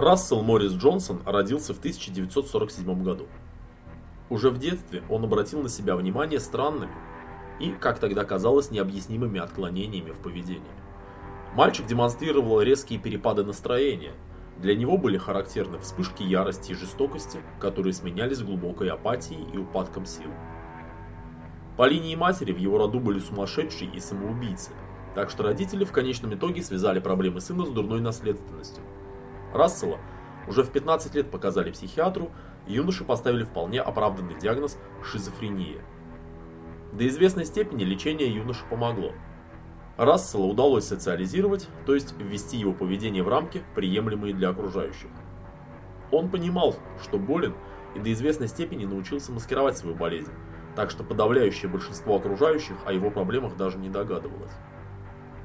Рассел Моррис Джонсон родился в 1947 году. Уже в детстве он обратил на себя внимание странными и, как тогда казалось, необъяснимыми отклонениями в поведении. Мальчик демонстрировал резкие перепады настроения. Для него были характерны вспышки ярости и жестокости, которые сменялись глубокой апатией и упадком сил. По линии матери в его роду были сумасшедшие и самоубийцы, так что родители в конечном итоге связали проблемы сына с дурной наследственностью. Рассела уже в 15 лет показали психиатру, и юноше поставили вполне оправданный диагноз шизофрения. До известной степени лечение юноше помогло. Рассела удалось социализировать, то есть ввести его поведение в рамки, приемлемые для окружающих. Он понимал, что болен, и до известной степени научился маскировать свою болезнь, так что подавляющее большинство окружающих о его проблемах даже не догадывалось.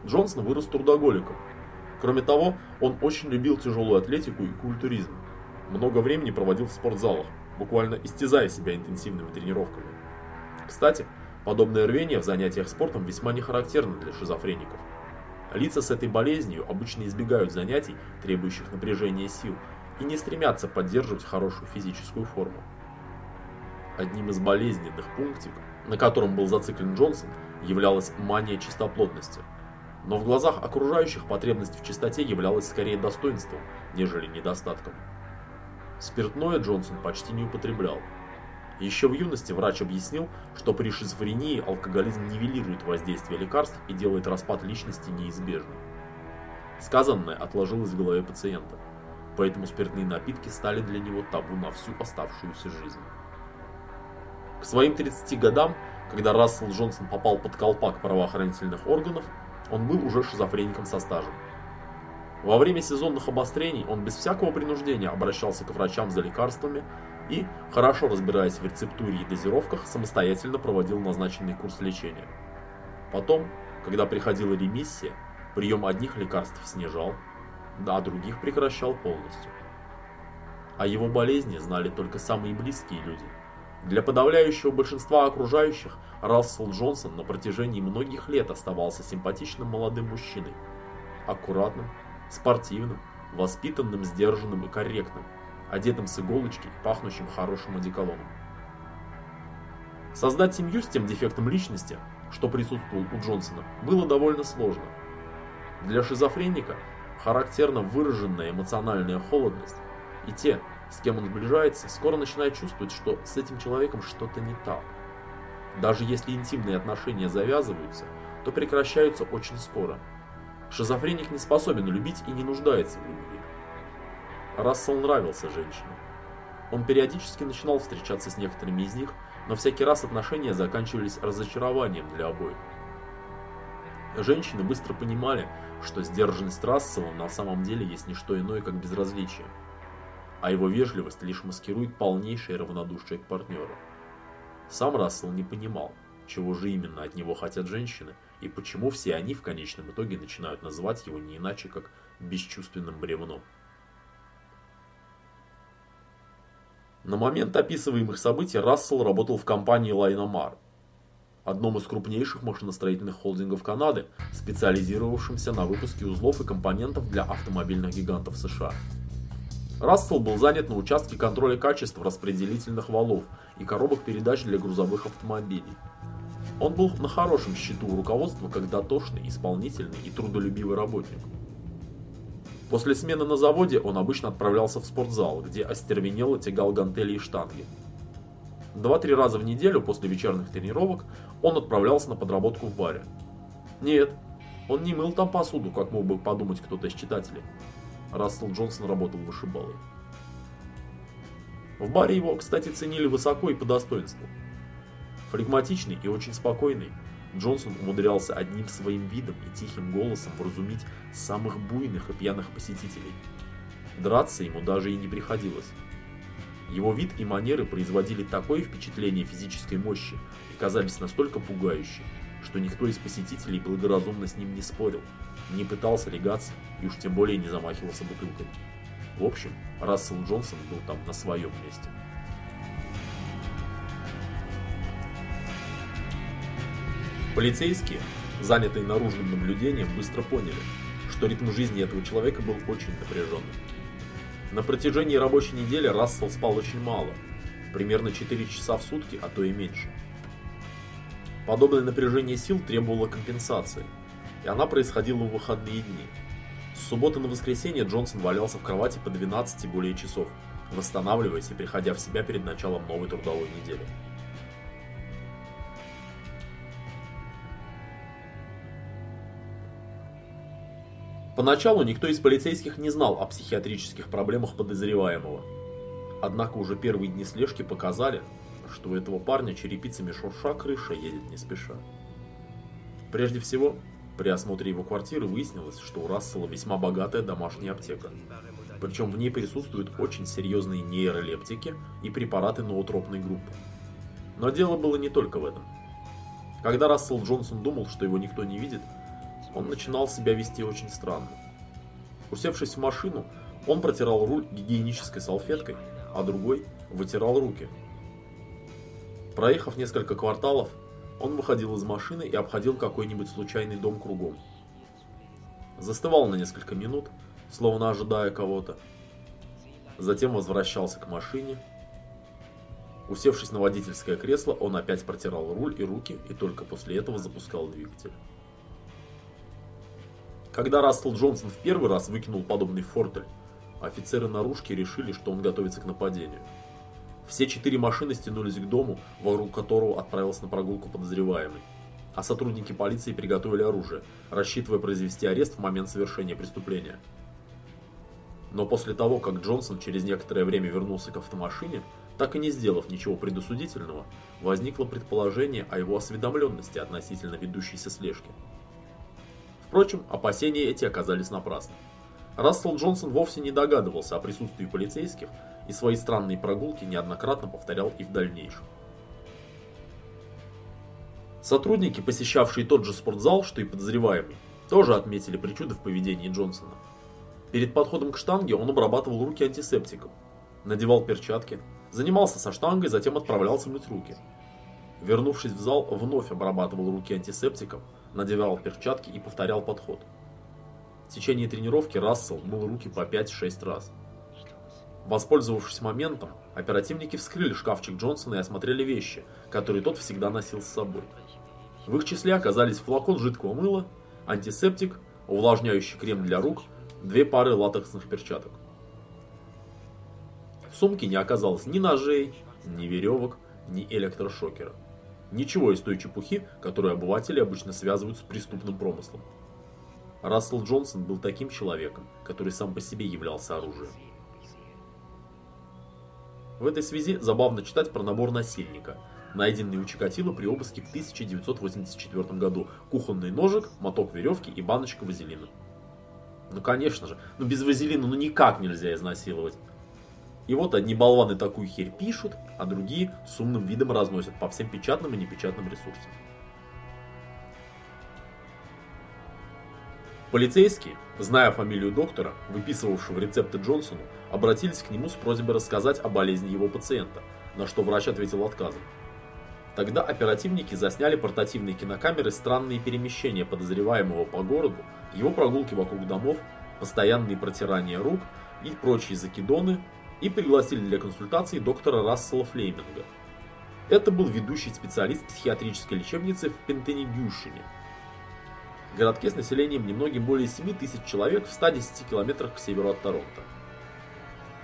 Джонсон вырос трудоголиком. Кроме того, он очень любил тяжелую атлетику и культуризм. Много времени проводил в спортзалах, буквально истязая себя интенсивными тренировками. Кстати, подобное рвение в занятиях спортом весьма не характерно для шизофреников. Лица с этой болезнью обычно избегают занятий, требующих напряжения сил, и не стремятся поддерживать хорошую физическую форму. Одним из болезненных пунктиков, на котором был зациклен Джонсон, являлась мания чистоплотности – но в глазах окружающих потребность в чистоте являлась скорее достоинством, нежели недостатком. Спиртное Джонсон почти не употреблял. Еще в юности врач объяснил, что при шизофрении алкоголизм нивелирует воздействие лекарств и делает распад личности неизбежным. Сказанное отложилось в голове пациента, поэтому спиртные напитки стали для него табу на всю оставшуюся жизнь. К своим 30 годам, когда Рассел Джонсон попал под колпак правоохранительных органов, он был уже шизофреником со стажем. Во время сезонных обострений он без всякого принуждения обращался к врачам за лекарствами и, хорошо разбираясь в рецептуре и дозировках, самостоятельно проводил назначенный курс лечения. Потом, когда приходила ремиссия, прием одних лекарств снижал, а других прекращал полностью. О его болезни знали только самые близкие люди. Для подавляющего большинства окружающих Рассел Джонсон на протяжении многих лет оставался симпатичным молодым мужчиной. Аккуратным, спортивным, воспитанным, сдержанным и корректным, одетым с иголочки и пахнущим хорошим одеколоном. Создать семью с тем дефектом личности, что присутствовал у Джонсона, было довольно сложно. Для шизофреника характерна выраженная эмоциональная холодность, и те, с кем он сближается, скоро начинают чувствовать, что с этим человеком что-то не так. Даже если интимные отношения завязываются, то прекращаются очень скоро. Шизофреник не способен любить и не нуждается в любви. Рассел нравился женщинам. Он периодически начинал встречаться с некоторыми из них, но всякий раз отношения заканчивались разочарованием для обоих. Женщины быстро понимали, что сдержанность Рассела на самом деле есть не что иное, как безразличие, а его вежливость лишь маскирует полнейшее равнодушие к партнеру. Сам Рассел не понимал, чего же именно от него хотят женщины, и почему все они в конечном итоге начинают называть его не иначе, как бесчувственным бревном. На момент описываемых событий Рассел работал в компании Лайномар, одном из крупнейших машиностроительных холдингов Канады, специализировавшемся на выпуске узлов и компонентов для автомобильных гигантов США. Рассел был занят на участке контроля качества распределительных валов и коробок передач для грузовых автомобилей. Он был на хорошем счету у руководства как дотошный, исполнительный и трудолюбивый работник. После смены на заводе он обычно отправлялся в спортзал, где остервенело тягал гантели и штанги. Два-три раза в неделю после вечерних тренировок он отправлялся на подработку в баре. Нет, он не мыл там посуду, как мог бы подумать кто-то из читателей. Рассел Джонсон работал вышибалой. В баре его, кстати, ценили высоко и по достоинству. Флегматичный и очень спокойный, Джонсон умудрялся одним своим видом и тихим голосом вразумить самых буйных и пьяных посетителей. Драться ему даже и не приходилось. Его вид и манеры производили такое впечатление физической мощи и казались настолько пугающими, что никто из посетителей благоразумно с ним не спорил, не пытался легаться и уж тем более не замахивался бутылкой. В общем, Рассел Джонсон был там на своем месте. Полицейские, занятые наружным наблюдением, быстро поняли, что ритм жизни этого человека был очень напряженным. На протяжении рабочей недели Рассел спал очень мало, примерно 4 часа в сутки, а то и меньше. Подобное напряжение сил требовало компенсации, и она происходила в выходные дни. С субботы на воскресенье Джонсон валялся в кровати по 12 и более часов, восстанавливаясь и приходя в себя перед началом новой трудовой недели. Поначалу никто из полицейских не знал о психиатрических проблемах подозреваемого. Однако уже первые дни слежки показали, что у этого парня черепицами шурша крыша едет не спеша. Прежде всего, при осмотре его квартиры выяснилось, что у Рассела весьма богатая домашняя аптека. Причем в ней присутствуют очень серьезные нейролептики и препараты ноотропной группы. Но дело было не только в этом. Когда Рассел Джонсон думал, что его никто не видит, он начинал себя вести очень странно. Усевшись в машину, он протирал руль гигиенической салфеткой, а другой вытирал руки. Проехав несколько кварталов, он выходил из машины и обходил какой-нибудь случайный дом кругом. Застывал на несколько минут, словно ожидая кого-то. Затем возвращался к машине. Усевшись на водительское кресло, он опять протирал руль и руки и только после этого запускал двигатель. Когда Рассел Джонсон в первый раз выкинул подобный фортель, офицеры наружки решили, что он готовится к нападению. Все четыре машины стянулись к дому, вокруг которого отправился на прогулку подозреваемый. А сотрудники полиции приготовили оружие, рассчитывая произвести арест в момент совершения преступления. Но после того, как Джонсон через некоторое время вернулся к автомашине, так и не сделав ничего предосудительного, возникло предположение о его осведомленности относительно ведущейся слежки. Впрочем, опасения эти оказались напрасны. Рассел Джонсон вовсе не догадывался о присутствии полицейских и свои странные прогулки неоднократно повторял и в дальнейшем. Сотрудники, посещавшие тот же спортзал, что и подозреваемый, тоже отметили причуды в поведении Джонсона. Перед подходом к штанге он обрабатывал руки антисептиком, надевал перчатки, занимался со штангой, затем отправлялся мыть руки. Вернувшись в зал, вновь обрабатывал руки антисептиком, надевал перчатки и повторял подход. В течение тренировки Рассел мыл руки по 5-6 раз. Воспользовавшись моментом, оперативники вскрыли шкафчик Джонсона и осмотрели вещи, которые тот всегда носил с собой. В их числе оказались флакон жидкого мыла, антисептик, увлажняющий крем для рук, две пары латексных перчаток. В сумке не оказалось ни ножей, ни веревок, ни электрошокера. Ничего из той чепухи, которую обыватели обычно связывают с преступным промыслом. Рассел Джонсон был таким человеком, который сам по себе являлся оружием. В этой связи забавно читать про набор насильника, найденный у Чикатило при обыске в 1984 году. Кухонный ножик, моток веревки и баночка вазелина. Ну конечно же, ну без вазелина ну никак нельзя изнасиловать. И вот одни болваны такую херь пишут, а другие с умным видом разносят по всем печатным и непечатным ресурсам. Полицейские, зная фамилию доктора, выписывавшего рецепты Джонсону, обратились к нему с просьбой рассказать о болезни его пациента, на что врач ответил отказом. Тогда оперативники засняли портативные кинокамеры странные перемещения подозреваемого по городу, его прогулки вокруг домов, постоянные протирания рук и прочие закидоны, и пригласили для консультации доктора Рассела Флейминга. Это был ведущий специалист психиатрической лечебницы в Пентенегюшине, городке с населением немногим более 7 тысяч человек в 110 километрах к северу от Торонто.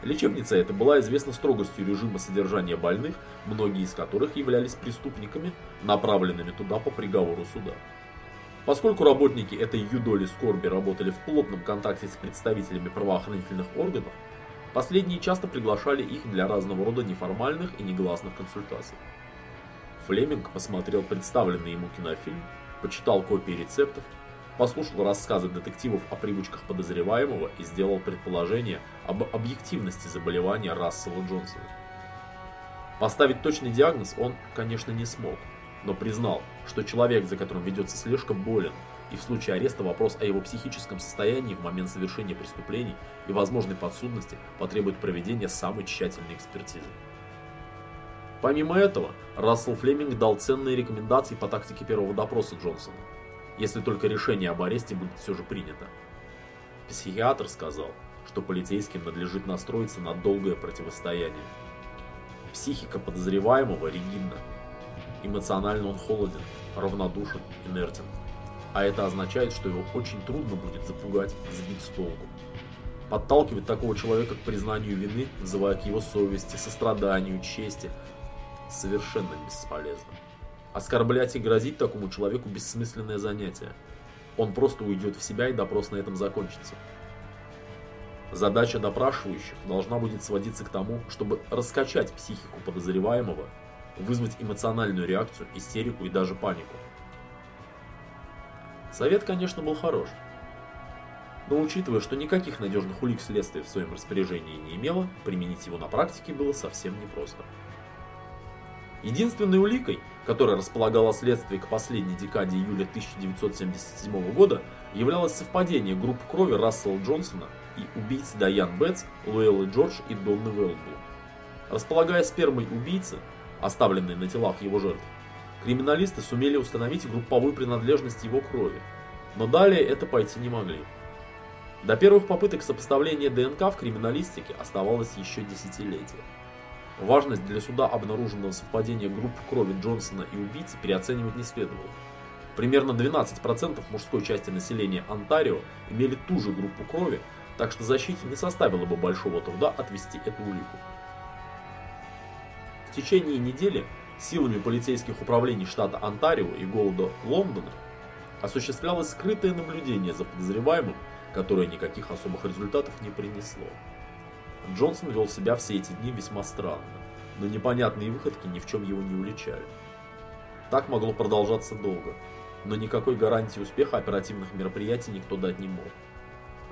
Лечебница эта была известна строгостью режима содержания больных, многие из которых являлись преступниками, направленными туда по приговору суда. Поскольку работники этой юдоли скорби работали в плотном контакте с представителями правоохранительных органов, Последние часто приглашали их для разного рода неформальных и негласных консультаций. Флеминг посмотрел представленный ему кинофильм, почитал копии рецептов, послушал рассказы детективов о привычках подозреваемого и сделал предположение об объективности заболевания Рассела Джонсона. Поставить точный диагноз он, конечно, не смог, но признал, что человек, за которым ведется слежка, болен – и в случае ареста вопрос о его психическом состоянии в момент совершения преступлений и возможной подсудности потребует проведения самой тщательной экспертизы. Помимо этого, Рассел Флеминг дал ценные рекомендации по тактике первого допроса Джонсона, если только решение об аресте будет все же принято. Психиатр сказал, что полицейским надлежит настроиться на долгое противостояние. Психика подозреваемого ригидна. Эмоционально он холоден, равнодушен, инертен. А это означает, что его очень трудно будет запугать, сбить с толку. Подталкивать такого человека к признанию вины, вызывая к его совести, состраданию, чести, совершенно бесполезно. Оскорблять и грозить такому человеку бессмысленное занятие. Он просто уйдет в себя и допрос на этом закончится. Задача допрашивающих должна будет сводиться к тому, чтобы раскачать психику подозреваемого, вызвать эмоциональную реакцию, истерику и даже панику. Совет, конечно, был хорош. Но учитывая, что никаких надежных улик следствия в своем распоряжении не имело, применить его на практике было совсем непросто. Единственной уликой, которая располагала следствие к последней декаде июля 1977 года, являлось совпадение групп крови Рассела Джонсона и убийц Дайан Бетс, Луэллы Джордж и Донны Велдбу. Располагая спермой убийцы, оставленной на телах его жертв, криминалисты сумели установить групповую принадлежность его крови, но далее это пойти не могли. До первых попыток сопоставления ДНК в криминалистике оставалось еще десятилетие. Важность для суда обнаруженного совпадения групп крови Джонсона и убийцы переоценивать не следовало. Примерно 12% мужской части населения Онтарио имели ту же группу крови, так что защите не составило бы большого труда отвести эту улику. В течение недели силами полицейских управлений штата Онтарио и города Лондона осуществлялось скрытое наблюдение за подозреваемым которое никаких особых результатов не принесло. Джонсон вел себя все эти дни весьма странно, но непонятные выходки ни в чем его не уличали. Так могло продолжаться долго, но никакой гарантии успеха оперативных мероприятий никто дать не мог.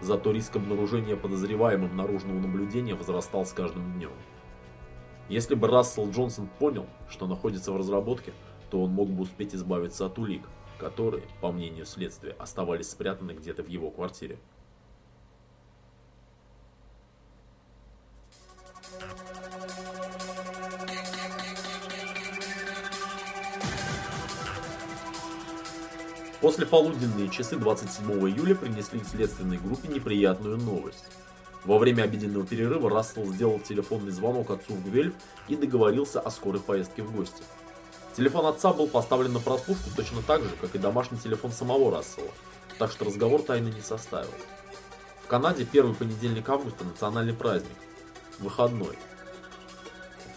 Зато риск обнаружения подозреваемым наружного наблюдения возрастал с каждым днем. Если бы Рассел Джонсон понял, что находится в разработке, то он мог бы успеть избавиться от улик, которые, по мнению следствия, оставались спрятаны где-то в его квартире. После полуденные часы 27 июля принесли следственной группе неприятную новость. Во время обеденного перерыва Рассел сделал телефонный звонок отцу в Гвельф и договорился о скорой поездке в гости. Телефон отца был поставлен на прослушку точно так же, как и домашний телефон самого Рассела, так что разговор тайны не составил. В Канаде первый понедельник августа – национальный праздник, выходной.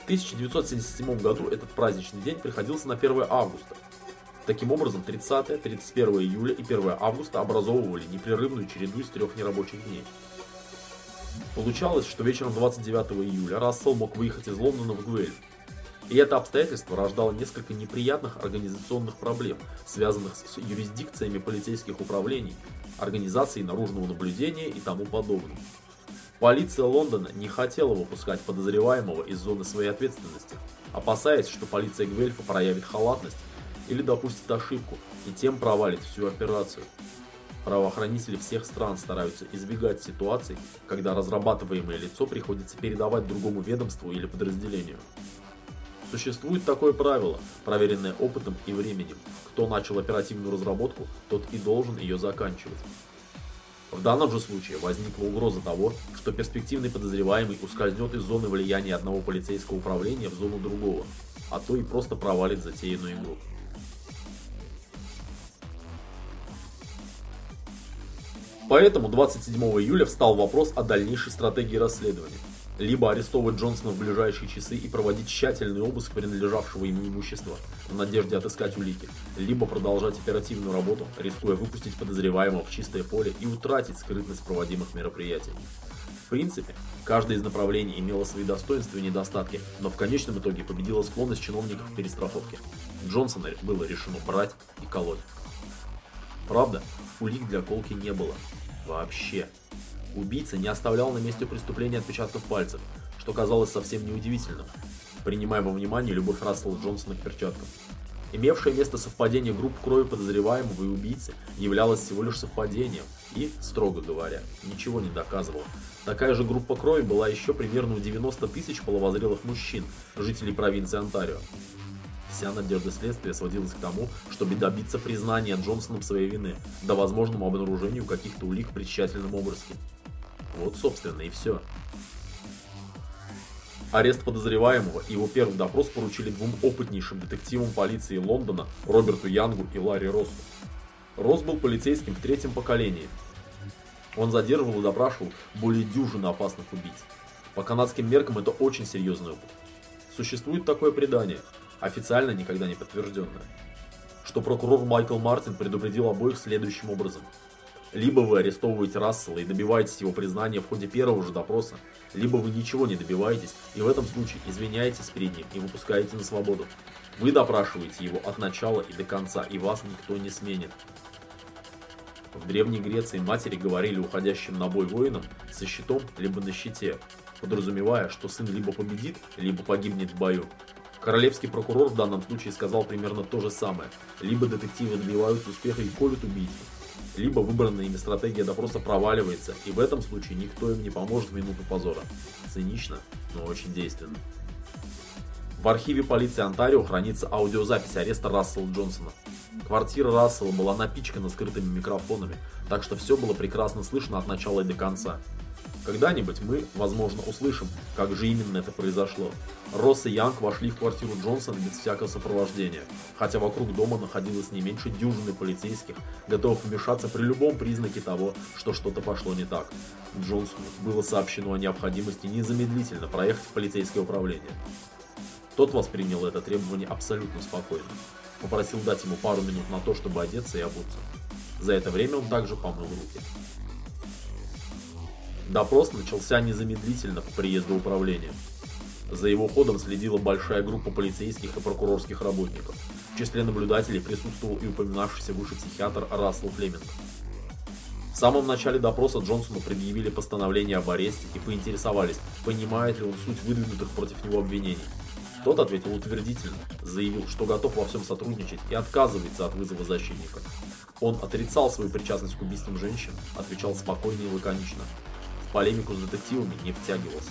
В 1977 году этот праздничный день приходился на 1 августа. Таким образом, 30, 31 июля и 1 августа образовывали непрерывную череду из трех нерабочих дней. Получалось, что вечером 29 июля Рассел мог выехать из Лондона в Гуэль, и это обстоятельство рождало несколько неприятных организационных проблем, связанных с юрисдикциями полицейских управлений, организацией наружного наблюдения и тому подобным. Полиция Лондона не хотела выпускать подозреваемого из зоны своей ответственности, опасаясь, что полиция Гвельфа проявит халатность или допустит ошибку и тем провалит всю операцию. Правоохранители всех стран стараются избегать ситуаций, когда разрабатываемое лицо приходится передавать другому ведомству или подразделению. Существует такое правило, проверенное опытом и временем. Кто начал оперативную разработку, тот и должен ее заканчивать. В данном же случае возникла угроза того, что перспективный подозреваемый ускользнет из зоны влияния одного полицейского управления в зону другого, а то и просто провалит затеянную игру. Поэтому 27 июля встал вопрос о дальнейшей стратегии расследования либо арестовывать Джонсона в ближайшие часы и проводить тщательный обыск принадлежавшего ему имущества в надежде отыскать улики, либо продолжать оперативную работу, рискуя выпустить подозреваемого в чистое поле и утратить скрытность проводимых мероприятий. В принципе, каждое из направлений имело свои достоинства и недостатки, но в конечном итоге победила склонность чиновников к перестраховке. Джонсона было решено брать и колоть. Правда, улик для колки не было. Вообще. Убийца не оставлял на месте преступления отпечатков пальцев, что казалось совсем неудивительным, принимая во внимание любовь Рассела Джонсона к перчаткам. Имевшее место совпадение групп крови подозреваемого и убийцы являлось всего лишь совпадением и, строго говоря, ничего не доказывало. Такая же группа крови была еще примерно у 90 тысяч половозрелых мужчин, жителей провинции Онтарио. Вся надежда следствия сводилась к тому, чтобы добиться признания Джонсоном своей вины, до возможному обнаружению каких-то улик при тщательном обыске. Вот, собственно, и все. Арест подозреваемого и его первый допрос поручили двум опытнейшим детективам полиции Лондона Роберту Янгу и Ларри Россу. Росс был полицейским в третьем поколении. Он задерживал и допрашивал более дюжины опасных убийц. По канадским меркам это очень серьезный опыт. Существует такое предание, официально никогда не подтвержденное, что прокурор Майкл Мартин предупредил обоих следующим образом – либо вы арестовываете Рассела и добиваетесь его признания в ходе первого же допроса, либо вы ничего не добиваетесь и в этом случае извиняетесь перед ним и выпускаете на свободу. Вы допрашиваете его от начала и до конца, и вас никто не сменит. В Древней Греции матери говорили уходящим на бой воинам со щитом либо на щите, подразумевая, что сын либо победит, либо погибнет в бою. Королевский прокурор в данном случае сказал примерно то же самое. Либо детективы добиваются успеха и колют убийцу, либо выбранная ими стратегия допроса проваливается, и в этом случае никто им не поможет в минуту позора. Цинично, но очень действенно. В архиве полиции Онтарио хранится аудиозапись ареста Рассела Джонсона. Квартира Рассела была напичкана скрытыми микрофонами, так что все было прекрасно слышно от начала и до конца. Когда-нибудь мы, возможно, услышим, как же именно это произошло. Росс и Янг вошли в квартиру Джонсона без всякого сопровождения, хотя вокруг дома находилось не меньше дюжины полицейских, готовых вмешаться при любом признаке того, что что-то пошло не так. Джонсону было сообщено о необходимости незамедлительно проехать в полицейское управление. Тот воспринял это требование абсолютно спокойно. Попросил дать ему пару минут на то, чтобы одеться и обуться. За это время он также помыл руки. Допрос начался незамедлительно по приезду управления. За его ходом следила большая группа полицейских и прокурорских работников. В числе наблюдателей присутствовал и упоминавшийся выше психиатр Рассел Флеминг. В самом начале допроса Джонсону предъявили постановление об аресте и поинтересовались, понимает ли он суть выдвинутых против него обвинений. Тот ответил утвердительно, заявил, что готов во всем сотрудничать и отказывается от вызова защитника. Он отрицал свою причастность к убийствам женщин, отвечал спокойно и лаконично полемику с детективами не втягивался.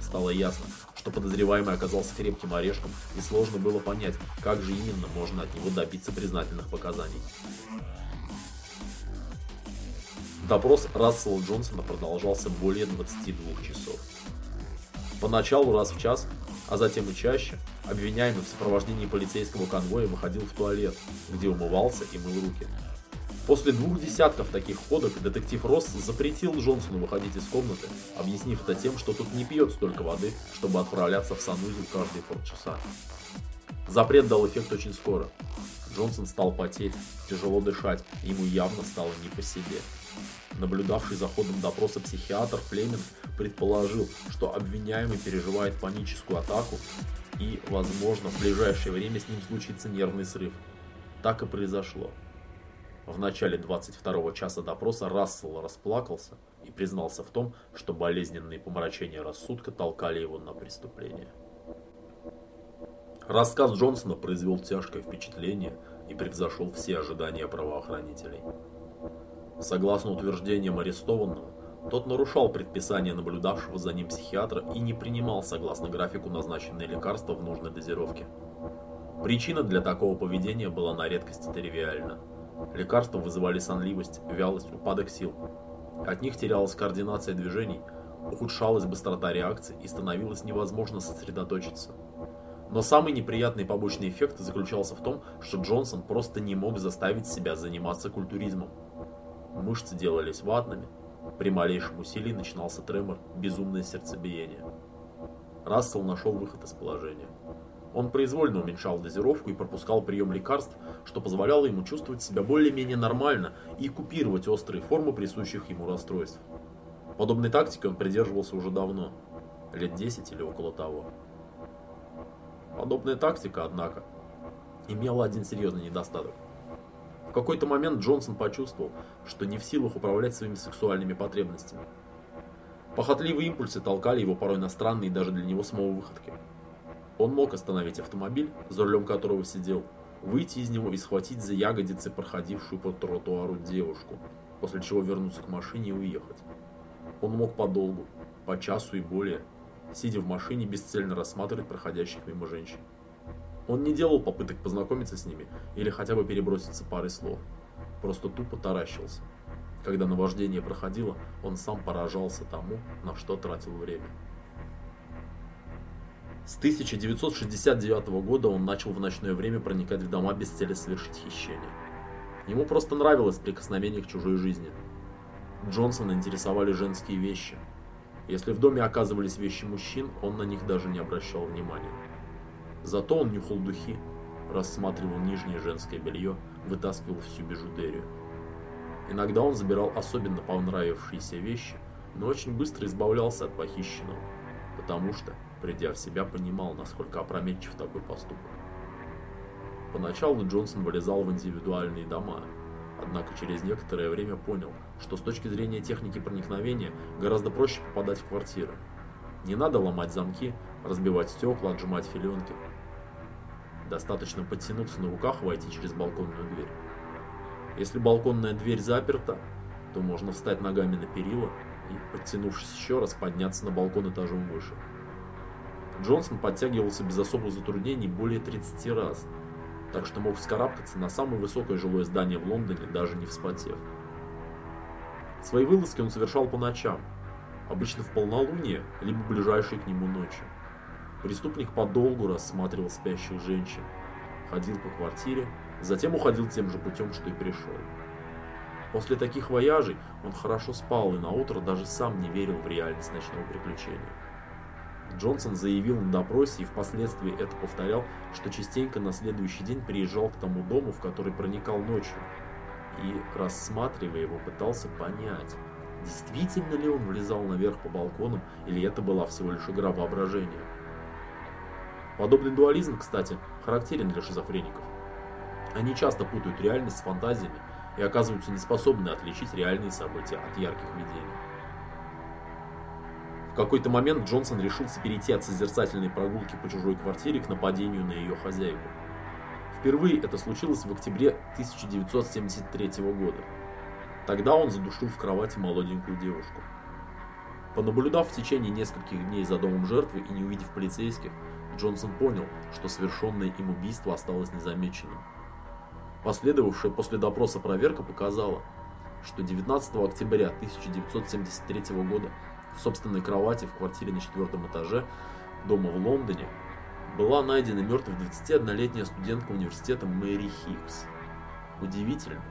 Стало ясно, что подозреваемый оказался крепким орешком, и сложно было понять, как же именно можно от него добиться признательных показаний. Допрос Рассела Джонсона продолжался более 22 часов. Поначалу раз в час, а затем и чаще, обвиняемый в сопровождении полицейского конвоя выходил в туалет, где умывался и мыл руки. После двух десятков таких ходок детектив Росс запретил Джонсону выходить из комнаты, объяснив это тем, что тот не пьет столько воды, чтобы отправляться в санузел каждые полчаса. Запрет дал эффект очень скоро. Джонсон стал потеть, тяжело дышать, ему явно стало не по себе. Наблюдавший за ходом допроса психиатр Флеминг предположил, что обвиняемый переживает паническую атаку и, возможно, в ближайшее время с ним случится нервный срыв. Так и произошло. В начале 22 часа допроса Рассел расплакался и признался в том, что болезненные помрачения рассудка толкали его на преступление. Рассказ Джонсона произвел тяжкое впечатление и превзошел все ожидания правоохранителей. Согласно утверждениям арестованного, тот нарушал предписание наблюдавшего за ним психиатра и не принимал согласно графику назначенные лекарства в нужной дозировке. Причина для такого поведения была на редкость тривиальна – Лекарства вызывали сонливость, вялость, упадок сил. От них терялась координация движений, ухудшалась быстрота реакции и становилось невозможно сосредоточиться. Но самый неприятный побочный эффект заключался в том, что Джонсон просто не мог заставить себя заниматься культуризмом. Мышцы делались ватными, при малейшем усилии начинался тремор, безумное сердцебиение. Рассел нашел выход из положения. Он произвольно уменьшал дозировку и пропускал прием лекарств, что позволяло ему чувствовать себя более-менее нормально и купировать острые формы присущих ему расстройств. Подобной тактикой он придерживался уже давно, лет 10 или около того. Подобная тактика, однако, имела один серьезный недостаток. В какой-то момент Джонсон почувствовал, что не в силах управлять своими сексуальными потребностями. Похотливые импульсы толкали его порой на странные даже для него самого выходки. Он мог остановить автомобиль, за рулем которого сидел, выйти из него и схватить за ягодицы проходившую по тротуару девушку, после чего вернуться к машине и уехать. Он мог подолгу, по часу и более, сидя в машине, бесцельно рассматривать проходящих мимо женщин. Он не делал попыток познакомиться с ними или хотя бы переброситься парой слов, просто тупо таращился. Когда наваждение проходило, он сам поражался тому, на что тратил время. С 1969 года он начал в ночное время проникать в дома без цели совершить хищение. Ему просто нравилось прикосновение к чужой жизни. Джонсона интересовали женские вещи. Если в доме оказывались вещи мужчин, он на них даже не обращал внимания. Зато он нюхал духи, рассматривал нижнее женское белье, вытаскивал всю бижутерию. Иногда он забирал особенно понравившиеся вещи, но очень быстро избавлялся от похищенного, потому что, придя в себя, понимал, насколько опрометчив такой поступок. Поначалу Джонсон вылезал в индивидуальные дома, однако через некоторое время понял, что с точки зрения техники проникновения гораздо проще попадать в квартиры. Не надо ломать замки, разбивать стекла, отжимать филенки. Достаточно подтянуться на руках и войти через балконную дверь. Если балконная дверь заперта, то можно встать ногами на перила и, подтянувшись еще раз, подняться на балкон этажом выше. Джонсон подтягивался без особых затруднений более 30 раз, так что мог вскарабкаться на самое высокое жилое здание в Лондоне, даже не вспотев. Свои вылазки он совершал по ночам, обычно в полнолуние, либо ближайшие к нему ночи. Преступник подолгу рассматривал спящих женщин, ходил по квартире Затем уходил тем же путем, что и пришел. После таких вояжей он хорошо спал и на утро даже сам не верил в реальность ночного приключения. Джонсон заявил на допросе и впоследствии это повторял, что частенько на следующий день приезжал к тому дому, в который проникал ночью, и, рассматривая его, пытался понять, действительно ли он влезал наверх по балконам или это была всего лишь игра воображения. Подобный дуализм, кстати, характерен для шизофреников. Они часто путают реальность с фантазиями и оказываются неспособны отличить реальные события от ярких видений. В какой-то момент Джонсон решился перейти от созерцательной прогулки по чужой квартире к нападению на ее хозяйку. Впервые это случилось в октябре 1973 года. Тогда он задушил в кровати молоденькую девушку. Понаблюдав в течение нескольких дней за домом жертвы и не увидев полицейских, Джонсон понял, что совершенное им убийство осталось незамеченным. Последовавшая после допроса проверка показала, что 19 октября 1973 года в собственной кровати в квартире на четвертом этаже дома в Лондоне была найдена мертвой 21-летняя студентка университета Мэри Хикс. Удивительно,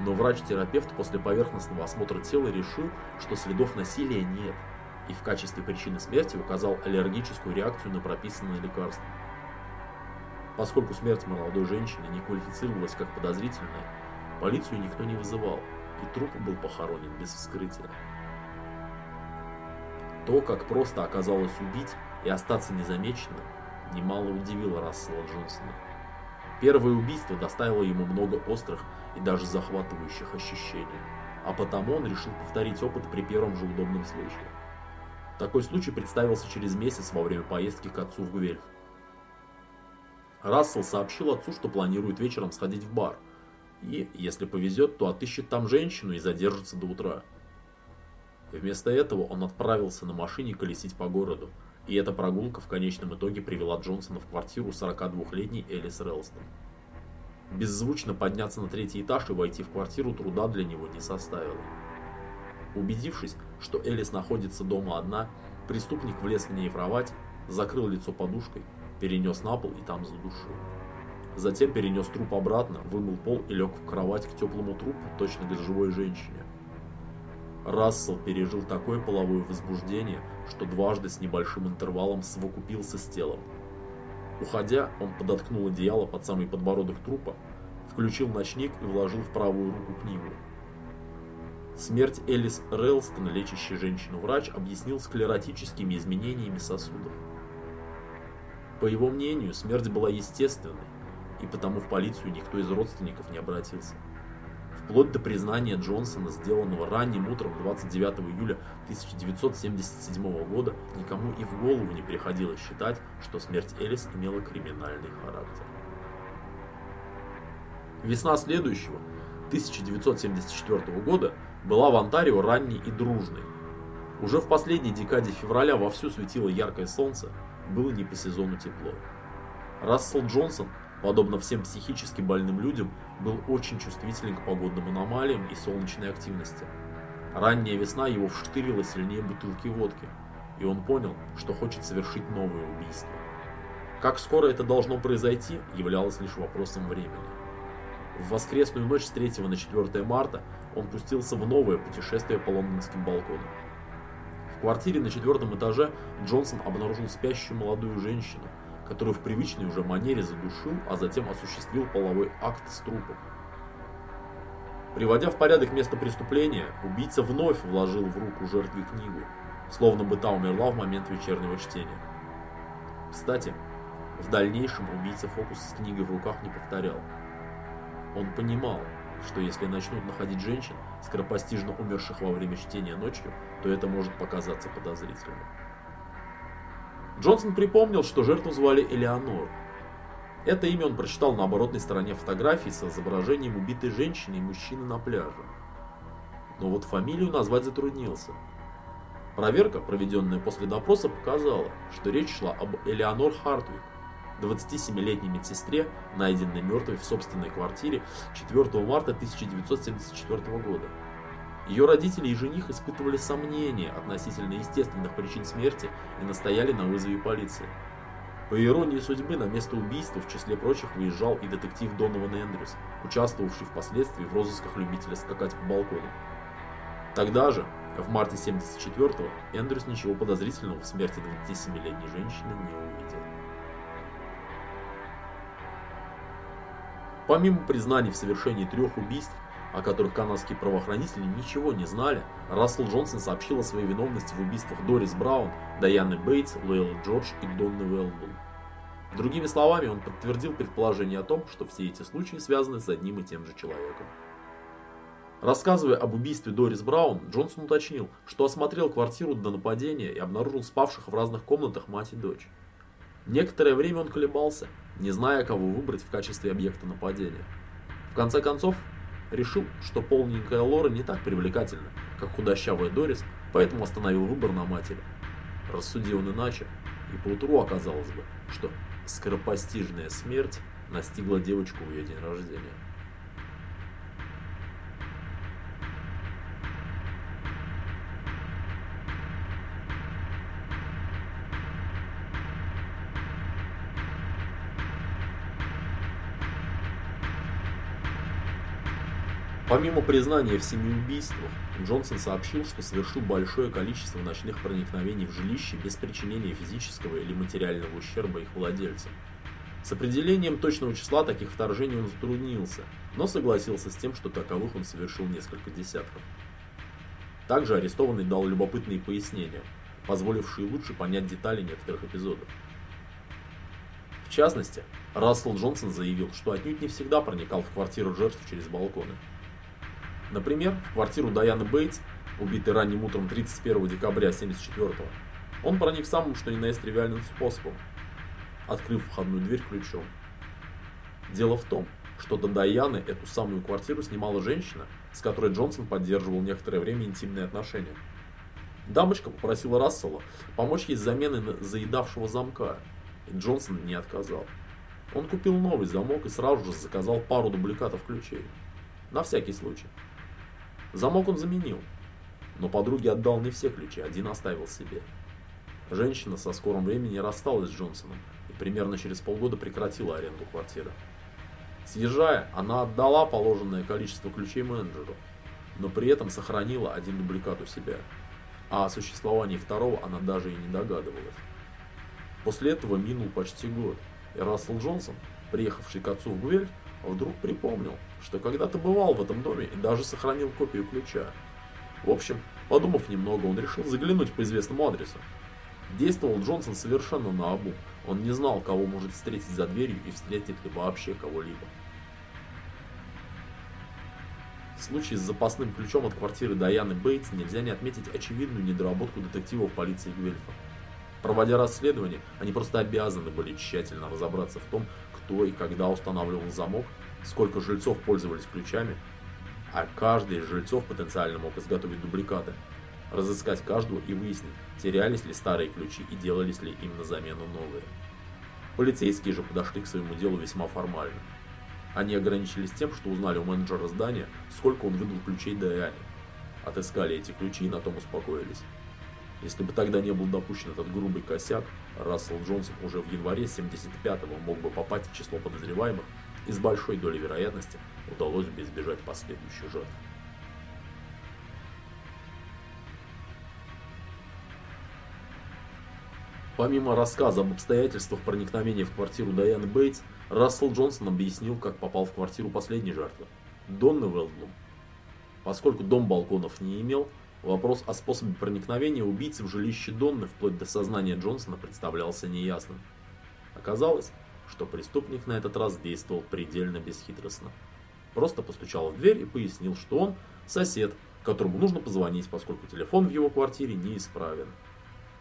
но врач-терапевт после поверхностного осмотра тела решил, что следов насилия нет, и в качестве причины смерти указал аллергическую реакцию на прописанное лекарство. Поскольку смерть молодой женщины не квалифицировалась как подозрительная, полицию никто не вызывал, и труп был похоронен без вскрытия. То, как просто оказалось убить и остаться незамеченным, немало удивило Рассела Джонсона. Первое убийство доставило ему много острых и даже захватывающих ощущений, а потому он решил повторить опыт при первом же удобном случае. Такой случай представился через месяц во время поездки к отцу в Гвельф. Рассел сообщил отцу, что планирует вечером сходить в бар. И, если повезет, то отыщет там женщину и задержится до утра. Вместо этого он отправился на машине колесить по городу. И эта прогулка в конечном итоге привела Джонсона в квартиру 42-летней Элис Релстон. Беззвучно подняться на третий этаж и войти в квартиру труда для него не составило. Убедившись, что Элис находится дома одна, преступник влез в ней в кровать, закрыл лицо подушкой перенес на пол и там задушил. Затем перенес труп обратно, вымыл пол и лег в кровать к теплому трупу, точно как живой женщине. Рассел пережил такое половое возбуждение, что дважды с небольшим интервалом совокупился с телом. Уходя, он подоткнул одеяло под самый подбородок трупа, включил ночник и вложил в правую руку книгу. Смерть Элис Релстон, лечащий женщину-врач, объяснил склеротическими изменениями сосудов. По его мнению, смерть была естественной, и потому в полицию никто из родственников не обратился. Вплоть до признания Джонсона, сделанного ранним утром 29 июля 1977 года, никому и в голову не приходилось считать, что смерть Элис имела криминальный характер. Весна следующего, 1974 года, была в Онтарио ранней и дружной. Уже в последней декаде февраля вовсю светило яркое солнце, было не по сезону тепло. Рассел Джонсон подобно всем психически больным людям, был очень чувствителен к погодным аномалиям и солнечной активности. Ранняя весна его вштырила сильнее бутылки водки, и он понял, что хочет совершить новое убийство. Как скоро это должно произойти, являлось лишь вопросом времени. В воскресную ночь с 3 на 4 марта он пустился в новое путешествие по лондонским балконам. Квартире на четвертом этаже Джонсон обнаружил спящую молодую женщину, которую в привычной уже манере задушил, а затем осуществил половой акт с трупом. Приводя в порядок место преступления, убийца вновь вложил в руку жертве книгу, словно бы та умерла в момент вечернего чтения. Кстати, в дальнейшем убийца фокус с книгой в руках не повторял. Он понимал, что если начнут находить женщин, скоропостижно умерших во время чтения ночью, то это может показаться подозрительным. Джонсон припомнил, что жертву звали Элеонор. Это имя он прочитал на оборотной стороне фотографии с изображением убитой женщины и мужчины на пляже. Но вот фамилию назвать затруднился. Проверка, проведенная после допроса, показала, что речь шла об Элеонор Хартвик, 27-летней медсестре, найденной мертвой в собственной квартире 4 марта 1974 года. Ее родители и жених испытывали сомнения относительно естественных причин смерти и настояли на вызове полиции. По иронии судьбы, на место убийства в числе прочих выезжал и детектив Донован Эндрюс, участвовавший впоследствии в розысках любителя скакать по балкону. Тогда же, в марте 74-го, Эндрюс ничего подозрительного в смерти 27-летней женщины не увидел. Помимо признаний в совершении трех убийств, о которых канадские правоохранители ничего не знали, Рассел Джонсон сообщил о своей виновности в убийствах Дорис Браун, Даяны Бейтс, Луэллы Джордж и Донны Уэлбл. Другими словами, он подтвердил предположение о том, что все эти случаи связаны с одним и тем же человеком. Рассказывая об убийстве Дорис Браун, Джонсон уточнил, что осмотрел квартиру до нападения и обнаружил спавших в разных комнатах мать и дочь. Некоторое время он колебался, не зная, кого выбрать в качестве объекта нападения. В конце концов, решил, что полненькая Лора не так привлекательна, как худощавая Дорис, поэтому остановил выбор на матери. Рассудил он иначе, и поутру оказалось бы, что скоропостижная смерть настигла девочку в ее день рождения. Помимо признания в семи убийствах, Джонсон сообщил, что совершил большое количество ночных проникновений в жилище без причинения физического или материального ущерба их владельцам. С определением точного числа таких вторжений он затруднился, но согласился с тем, что таковых он совершил несколько десятков. Также арестованный дал любопытные пояснения, позволившие лучше понять детали некоторых эпизодов. В частности, Рассел Джонсон заявил, что отнюдь не всегда проникал в квартиру жертв через балконы. Например, в квартиру Даяны Бейтс, убитой ранним утром 31 декабря 1974 он проник самым что ни на есть тривиальным способом, открыв входную дверь ключом. Дело в том, что до Даяны эту самую квартиру снимала женщина, с которой Джонсон поддерживал некоторое время интимные отношения. Дамочка попросила Рассела помочь ей с заменой заедавшего замка, и Джонсон не отказал. Он купил новый замок и сразу же заказал пару дубликатов ключей. На всякий случай. Замок он заменил, но подруге отдал не все ключи, один оставил себе. Женщина со скором времени рассталась с Джонсоном и примерно через полгода прекратила аренду квартиры. Съезжая, она отдала положенное количество ключей менеджеру, но при этом сохранила один дубликат у себя, а о существовании второго она даже и не догадывалась. После этого минул почти год, и Рассел Джонсон, приехавший к отцу в Гвельф, вдруг припомнил, что когда-то бывал в этом доме и даже сохранил копию ключа. В общем, подумав немного, он решил заглянуть по известному адресу. Действовал Джонсон совершенно наобум. Он не знал, кого может встретить за дверью и встретит ли вообще кого-либо. В случае с запасным ключом от квартиры Даяны Бейтс нельзя не отметить очевидную недоработку детективов полиции Гвельфа. Проводя расследование, они просто обязаны были тщательно разобраться в том, кто и когда устанавливал замок, сколько жильцов пользовались ключами, а каждый из жильцов потенциально мог изготовить дубликаты, разыскать каждого и выяснить, терялись ли старые ключи и делались ли им на замену новые. Полицейские же подошли к своему делу весьма формально. Они ограничились тем, что узнали у менеджера здания, сколько он выдал ключей Дайане. Отыскали эти ключи и на том успокоились. Если бы тогда не был допущен этот грубый косяк, Рассел Джонсон уже в январе 75-го мог бы попасть в число подозреваемых и с большой долей вероятности удалось бы избежать последующих жертв. Помимо рассказа об обстоятельствах проникновения в квартиру Дайаны Бейтс, Рассел Джонсон объяснил, как попал в квартиру последней жертвы – Донны Велдлум. Поскольку дом балконов не имел, вопрос о способе проникновения убийцы в жилище Донны вплоть до сознания Джонсона представлялся неясным. Оказалось, что преступник на этот раз действовал предельно бесхитростно. Просто постучал в дверь и пояснил, что он сосед, которому нужно позвонить, поскольку телефон в его квартире неисправен.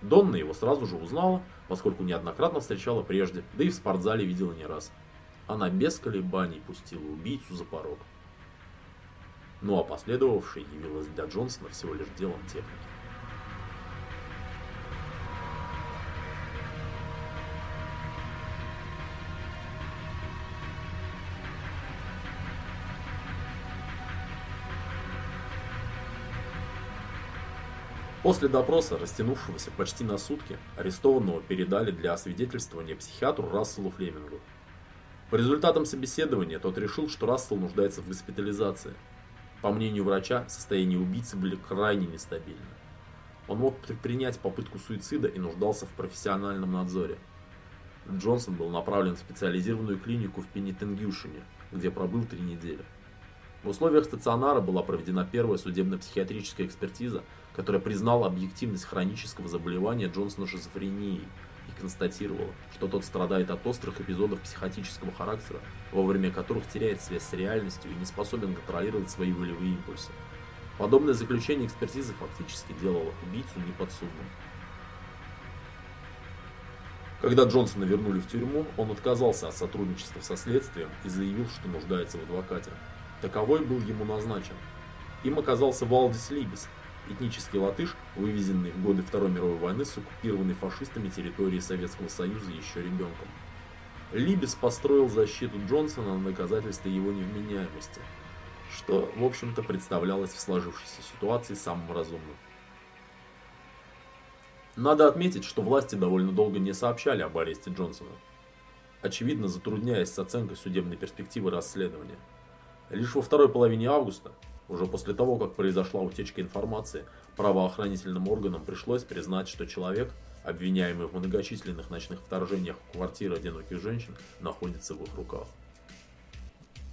Донна его сразу же узнала, поскольку неоднократно встречала прежде, да и в спортзале видела не раз. Она без колебаний пустила убийцу за порог. Ну а последовавшее явилось для Джонсона всего лишь делом техники. После допроса, растянувшегося почти на сутки, арестованного передали для освидетельствования психиатру Расселу Флемингу. По результатам собеседования тот решил, что Рассел нуждается в госпитализации. По мнению врача, состояние убийцы были крайне нестабильны. Он мог предпринять попытку суицида и нуждался в профессиональном надзоре. Джонсон был направлен в специализированную клинику в Пенитенгюшине, где пробыл три недели. В условиях стационара была проведена первая судебно-психиатрическая экспертиза, которая признала объективность хронического заболевания Джонсона шизофренией и констатировала, что тот страдает от острых эпизодов психотического характера, во время которых теряет связь с реальностью и не способен контролировать свои волевые импульсы. Подобное заключение экспертизы фактически делало убийцу неподсудным. Когда Джонсона вернули в тюрьму, он отказался от сотрудничества со следствием и заявил, что нуждается в адвокате. Таковой был ему назначен. Им оказался Валдис Либис, этнический латыш, вывезенный в годы Второй мировой войны с оккупированной фашистами территории Советского Союза еще ребенком. Либис построил защиту Джонсона на доказательство его невменяемости, что, в общем-то, представлялось в сложившейся ситуации самым разумным. Надо отметить, что власти довольно долго не сообщали об аресте Джонсона, очевидно затрудняясь с оценкой судебной перспективы расследования. Лишь во второй половине августа, уже после того, как произошла утечка информации, правоохранительным органам пришлось признать, что человек, обвиняемый в многочисленных ночных вторжениях в квартиры одиноких женщин, находится в их руках.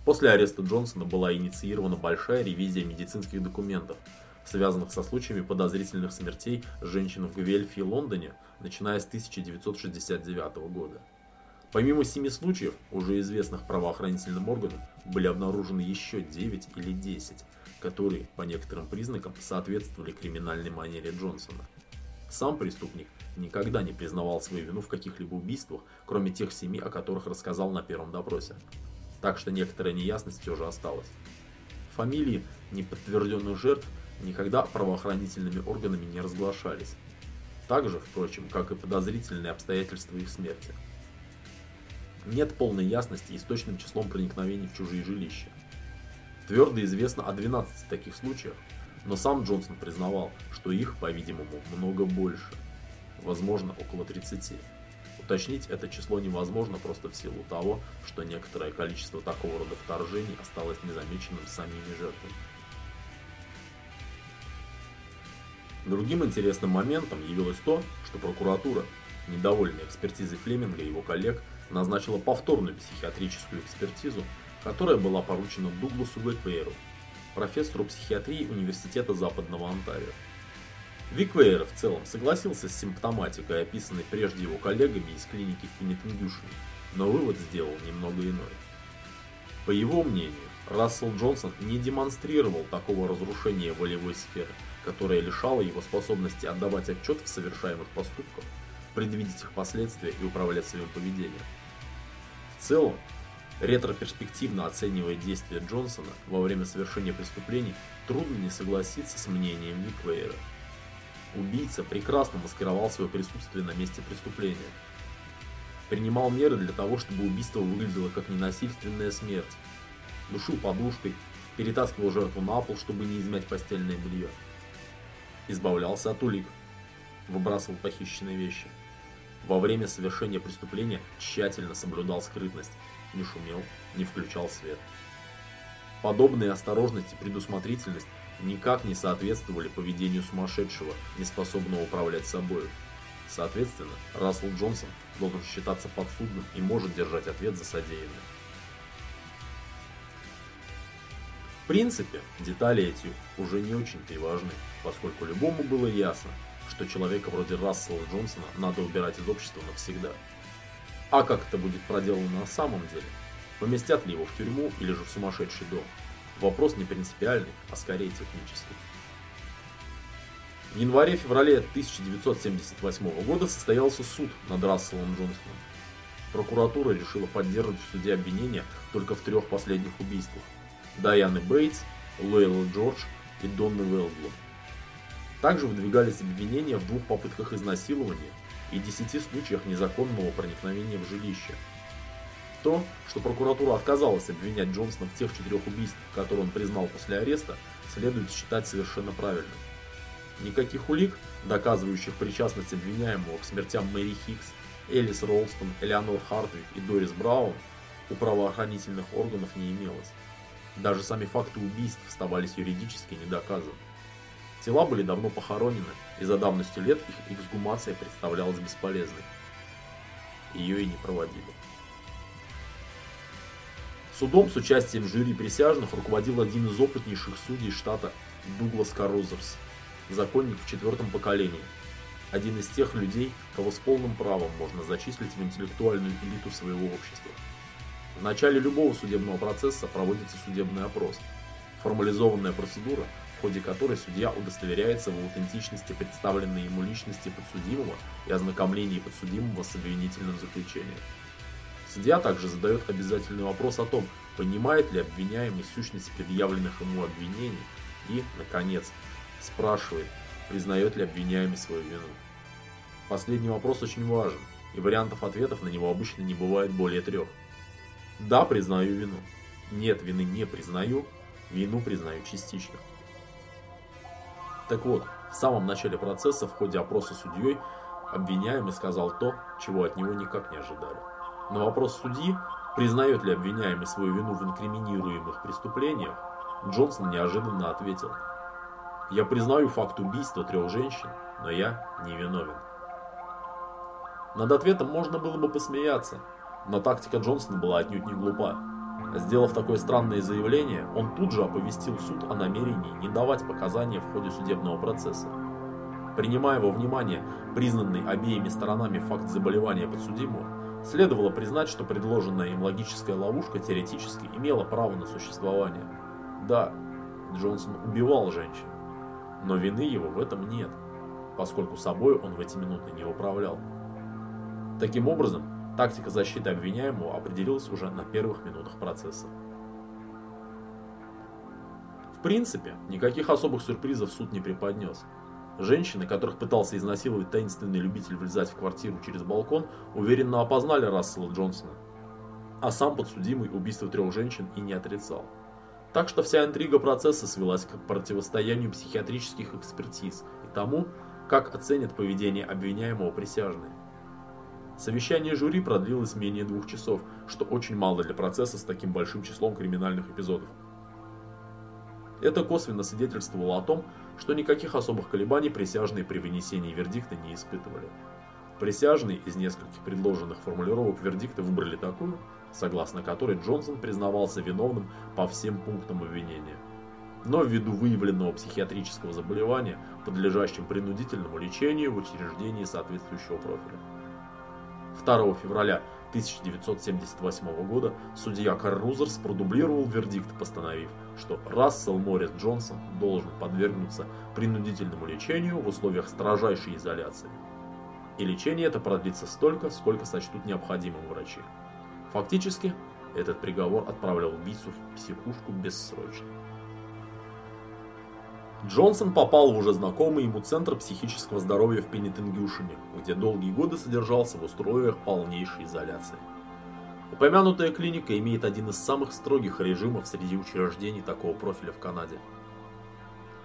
После ареста Джонсона была инициирована большая ревизия медицинских документов, связанных со случаями подозрительных смертей женщин в Гвельфе и Лондоне, начиная с 1969 года. Помимо семи случаев, уже известных правоохранительным органам, были обнаружены еще 9 или 10, которые, по некоторым признакам, соответствовали криминальной манере Джонсона. Сам преступник никогда не признавал свою вину в каких-либо убийствах, кроме тех семи, о которых рассказал на первом допросе. Так что некоторая неясность все же осталась. Фамилии неподтвержденных жертв никогда правоохранительными органами не разглашались. Так же, впрочем, как и подозрительные обстоятельства их смерти. Нет полной ясности и с точным числом проникновений в чужие жилища. Твердо известно о 12 таких случаях, но сам Джонсон признавал, что их, по-видимому, много больше. Возможно, около 30. Уточнить это число невозможно просто в силу того, что некоторое количество такого рода вторжений осталось незамеченным самими жертвами. Другим интересным моментом явилось то, что прокуратура, недовольная экспертизой Флеминга и его коллег, назначила повторную психиатрическую экспертизу, которая была поручена Дугласу Виквейру, профессору психиатрии Университета Западного Онтарио. Виквейр в целом согласился с симптоматикой, описанной прежде его коллегами из клиники в Пенитенгюшине, но вывод сделал немного иной. По его мнению, Рассел Джонсон не демонстрировал такого разрушения волевой сферы, которая лишала его способности отдавать отчет в совершаемых поступках, предвидеть их последствия и управлять своим поведением. В целом, ретроперспективно оценивая действия Джонсона во время совершения преступлений, трудно не согласиться с мнением Виквейра. Убийца прекрасно маскировал свое присутствие на месте преступления. принимал меры для того, чтобы убийство выглядело как ненасильственная смерть. Душил подушкой, перетаскивал жертву на пол, чтобы не измять постельное белье. Избавлялся от улик, выбрасывал похищенные вещи. Во время совершения преступления тщательно соблюдал скрытность, не шумел, не включал свет. Подобные осторожность и предусмотрительность никак не соответствовали поведению сумасшедшего, неспособного управлять собой. Соответственно, Рассел Джонсон должен считаться подсудным и может держать ответ за содеянное. В принципе, детали эти уже не очень-то и важны, поскольку любому было ясно, что человека вроде Рассела Джонсона надо убирать из общества навсегда. А как это будет проделано на самом деле? Поместят ли его в тюрьму или же в сумасшедший дом? Вопрос не принципиальный, а скорее технический. В январе-феврале 1978 года состоялся суд над Расселом Джонсоном. Прокуратура решила поддерживать в суде обвинения только в трех последних убийствах – Дайаны Бейтс, Лейлы Джордж и Донны Велдлу. Также выдвигались обвинения в двух попытках изнасилования и десяти случаях незаконного проникновения в жилище. То, что прокуратура отказалась обвинять Джонсона в тех четырех убийствах, которые он признал после ареста, следует считать совершенно правильным. Никаких улик, доказывающих причастность обвиняемого к смертям Мэри Хикс, Элис Ролстон, Элеонор Хартвик и Дорис Браун у правоохранительных органов не имелось. Даже сами факты убийств оставались юридически недоказаны. Тела были давно похоронены, и за давностью лет их эксгумация представлялась бесполезной. Ее и не проводили. Судом с участием жюри присяжных руководил один из опытнейших судей штата Дуглас Карузерс, законник в четвертом поколении, один из тех людей, кого с полным правом можно зачислить в интеллектуальную элиту своего общества. В начале любого судебного процесса проводится судебный опрос, формализованная процедура, в ходе которой судья удостоверяется в аутентичности представленной ему личности подсудимого и ознакомлении подсудимого с обвинительным заключением. Судья также задает обязательный вопрос о том, понимает ли обвиняемый сущность предъявленных ему обвинений и, наконец, спрашивает, признает ли обвиняемый свою вину. Последний вопрос очень важен, и вариантов ответов на него обычно не бывает более трех. Да, признаю вину. Нет, вины не признаю. Вину признаю частично. Так вот, в самом начале процесса, в ходе опроса судьей, обвиняемый сказал то, чего от него никак не ожидали. На вопрос судьи, признает ли обвиняемый свою вину в инкриминируемых преступлениях, Джонсон неожиданно ответил «Я признаю факт убийства трех женщин, но я не виновен». Над ответом можно было бы посмеяться, но тактика Джонсона была отнюдь не глупа. Сделав такое странное заявление, он тут же оповестил суд о намерении не давать показания в ходе судебного процесса. Принимая во внимание признанный обеими сторонами факт заболевания подсудимого, Следовало признать, что предложенная им логическая ловушка теоретически имела право на существование. Да, Джонсон убивал женщин, но вины его в этом нет, поскольку собой он в эти минуты не управлял. Таким образом, тактика защиты обвиняемого определилась уже на первых минутах процесса. В принципе, никаких особых сюрпризов суд не преподнес. Женщины, которых пытался изнасиловать таинственный любитель влезать в квартиру через балкон, уверенно опознали Рассела Джонсона. А сам подсудимый убийство трех женщин и не отрицал. Так что вся интрига процесса свелась к противостоянию психиатрических экспертиз и тому, как оценят поведение обвиняемого присяжные. Совещание жюри продлилось менее двух часов, что очень мало для процесса с таким большим числом криминальных эпизодов. Это косвенно свидетельствовало о том, что никаких особых колебаний присяжные при вынесении вердикта не испытывали. Присяжные из нескольких предложенных формулировок вердикта выбрали такую, согласно которой Джонсон признавался виновным по всем пунктам обвинения. Но ввиду выявленного психиатрического заболевания, подлежащим принудительному лечению в учреждении соответствующего профиля. 2 февраля 1978 года судья Каррузерс продублировал вердикт, постановив, что Рассел Моррис Джонсон должен подвергнуться принудительному лечению в условиях строжайшей изоляции. И лечение это продлится столько, сколько сочтут необходимым врачи. Фактически, этот приговор отправлял убийцу в психушку бессрочно. Джонсон попал в уже знакомый ему Центр психического здоровья в Пенитенгюшине, где долгие годы содержался в условиях полнейшей изоляции. Упомянутая клиника имеет один из самых строгих режимов среди учреждений такого профиля в Канаде.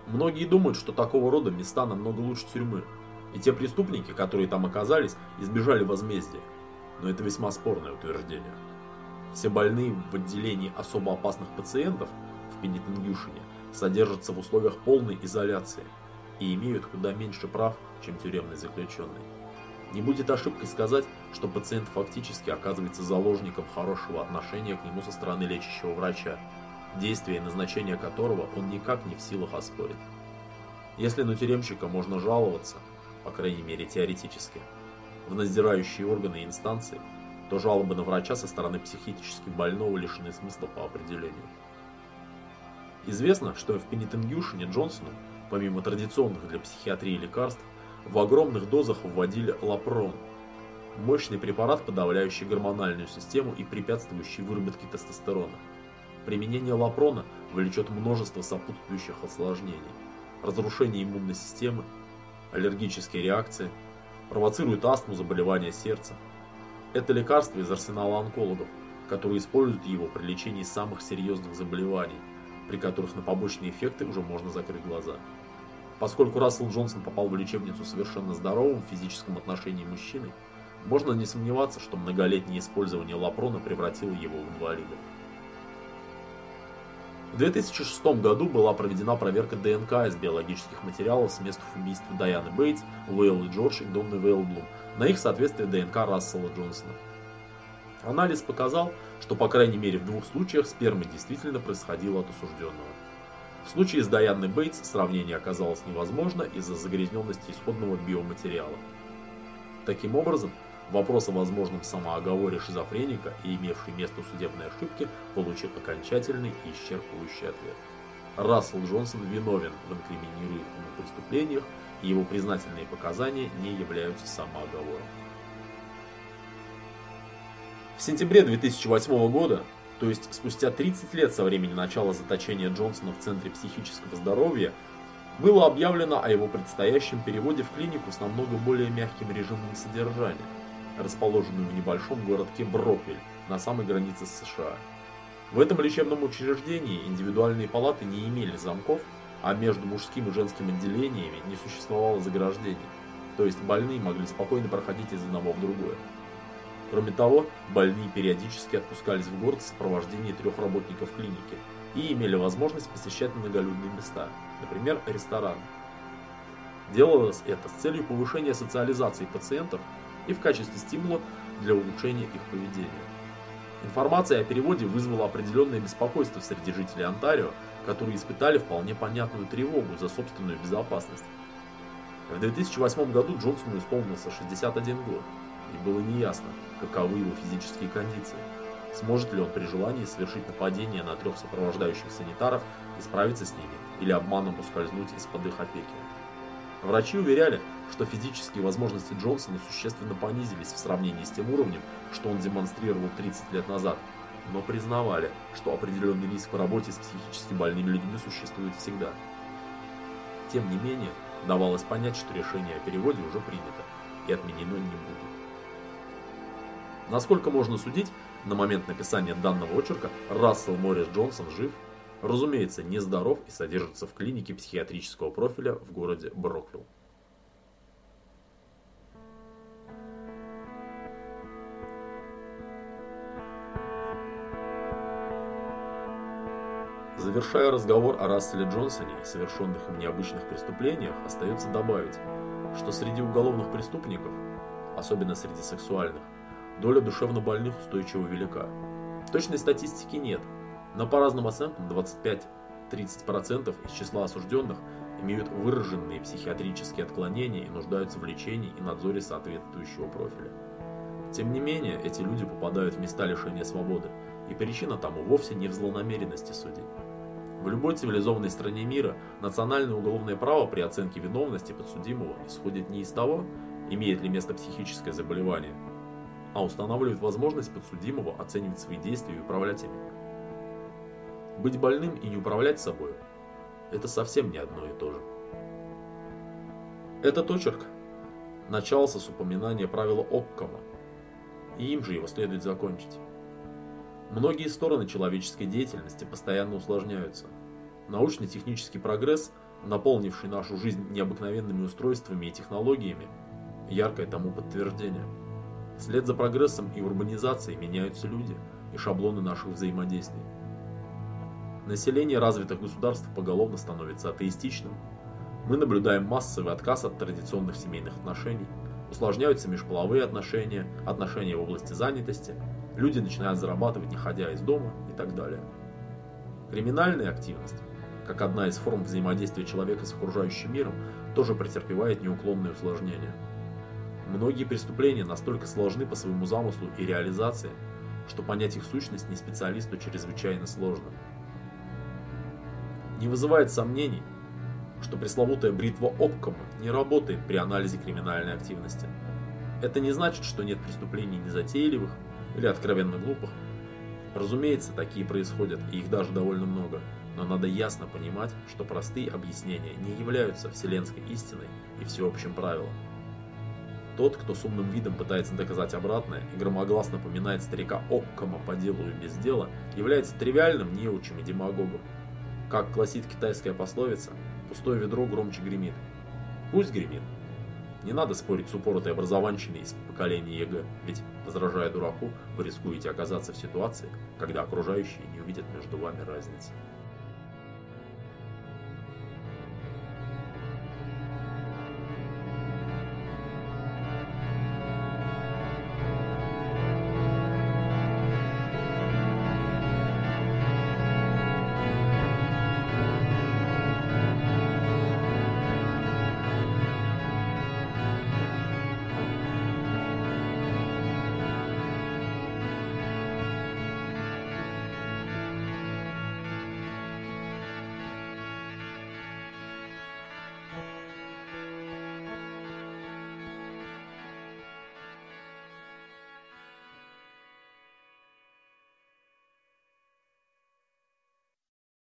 Многие думают, что такого рода места намного лучше тюрьмы, и те преступники, которые там оказались, избежали возмездия. Но это весьма спорное утверждение. Все больные в отделении особо опасных пациентов в Пенитенгюшине содержатся в условиях полной изоляции и имеют куда меньше прав, чем тюремный заключенный. Не будет ошибкой сказать, что пациент фактически оказывается заложником хорошего отношения к нему со стороны лечащего врача, действия и назначения которого он никак не в силах оспорить. Если на тюремщика можно жаловаться, по крайней мере теоретически, в надзирающие органы и инстанции, то жалобы на врача со стороны психически больного лишены смысла по определению. Известно, что в Пенитенгюшине Джонсону, помимо традиционных для психиатрии лекарств, в огромных дозах вводили лапрон, мощный препарат, подавляющий гормональную систему и препятствующий выработке тестостерона. Применение лапрона влечет множество сопутствующих осложнений, разрушение иммунной системы, аллергические реакции, провоцирует астму, заболевания сердца. Это лекарство из арсенала онкологов, которые используют его при лечении самых серьезных заболеваний – при которых на побочные эффекты уже можно закрыть глаза. Поскольку Рассел Джонсон попал в лечебницу совершенно здоровым в физическом отношении мужчиной, можно не сомневаться, что многолетнее использование лапрона превратило его в инвалида. В 2006 году была проведена проверка ДНК из биологических материалов с мест убийства Дайаны Бейтс, Уэйлы Джордж и Донны Вейлблум на их соответствие ДНК Рассела Джонсона. Анализ показал, что по крайней мере в двух случаях сперма действительно происходила от осужденного. В случае с Дайанной Бейтс сравнение оказалось невозможно из-за загрязненности исходного биоматериала. Таким образом, вопрос о возможном самооговоре шизофреника и имевшей место судебной ошибки получил окончательный и исчерпывающий ответ. Рассел Джонсон виновен в инкриминируемых преступлениях, и его признательные показания не являются самооговором. Сентябре 2008 года, то есть спустя 30 лет со времени начала заточения Джонсона в Центре психического здоровья, было объявлено о его предстоящем переводе в клинику с намного более мягким режимом содержания, расположенную в небольшом городке Броквиль на самой границе с США. В этом лечебном учреждении индивидуальные палаты не имели замков, а между мужским и женским отделениями не существовало заграждений, то есть больные могли спокойно проходить из одного в другое. Кроме того, больные периодически отпускались в город в сопровождении трех работников клиники и имели возможность посещать многолюдные места, например, рестораны. Делалось это с целью повышения социализации пациентов и в качестве стимула для улучшения их поведения. Информация о переводе вызвала определенное беспокойство среди жителей Онтарио, которые испытали вполне понятную тревогу за собственную безопасность. В 2008 году Джонсону исполнился 61 год и было неясно, каковы его физические кондиции. Сможет ли он при желании совершить нападение на трех сопровождающих санитаров и справиться с ними, или обманом ускользнуть из-под их опеки. Врачи уверяли, что физические возможности Джонсона существенно понизились в сравнении с тем уровнем, что он демонстрировал 30 лет назад, но признавали, что определенный риск в работе с психически больными людьми существует всегда. Тем не менее, давалось понять, что решение о переводе уже принято и отменено не будет. Насколько можно судить, на момент написания данного очерка Рассел Моррис Джонсон жив, разумеется, нездоров и содержится в клинике психиатрического профиля в городе Броквилл. Завершая разговор о Расселе Джонсоне и совершенных им необычных преступлениях, остается добавить, что среди уголовных преступников, особенно среди сексуальных, доля душевнобольных устойчиво велика. Точной статистики нет, но по разным оценкам 25-30% из числа осужденных имеют выраженные психиатрические отклонения и нуждаются в лечении и надзоре соответствующего профиля. Тем не менее, эти люди попадают в места лишения свободы, и причина тому вовсе не в злонамеренности судей. В любой цивилизованной стране мира национальное уголовное право при оценке виновности подсудимого исходит не из того, имеет ли место психическое заболевание, а устанавливает возможность подсудимого оценивать свои действия и управлять ими. Быть больным и не управлять собой – это совсем не одно и то же. Этот очерк начался с упоминания правила Оккама, и им же его следует закончить. Многие стороны человеческой деятельности постоянно усложняются. Научно-технический прогресс, наполнивший нашу жизнь необыкновенными устройствами и технологиями, яркое тому подтверждение. Вслед за прогрессом и урбанизацией меняются люди и шаблоны наших взаимодействий. Население развитых государств поголовно становится атеистичным. Мы наблюдаем массовый отказ от традиционных семейных отношений, усложняются межполовые отношения, отношения в области занятости, люди начинают зарабатывать не ходя из дома и так далее. Криминальная активность, как одна из форм взаимодействия человека с окружающим миром, тоже претерпевает неуклонные усложнения. Многие преступления настолько сложны по своему замыслу и реализации, что понять их сущность не специалисту чрезвычайно сложно. Не вызывает сомнений, что пресловутая бритва Оккома не работает при анализе криминальной активности. Это не значит, что нет преступлений незатейливых или откровенно глупых. Разумеется, такие происходят, и их даже довольно много. Но надо ясно понимать, что простые объяснения не являются вселенской истиной и всеобщим правилом. Тот, кто с умным видом пытается доказать обратное и громогласно поминает старика Оккома по делу и без дела, является тривиальным неучим и демагогом. Как гласит китайская пословица, пустое ведро громче гремит. Пусть гремит. Не надо спорить с упоротой образованщиной из поколения ЕГЭ, ведь, возражая дураку, вы рискуете оказаться в ситуации, когда окружающие не увидят между вами разницы.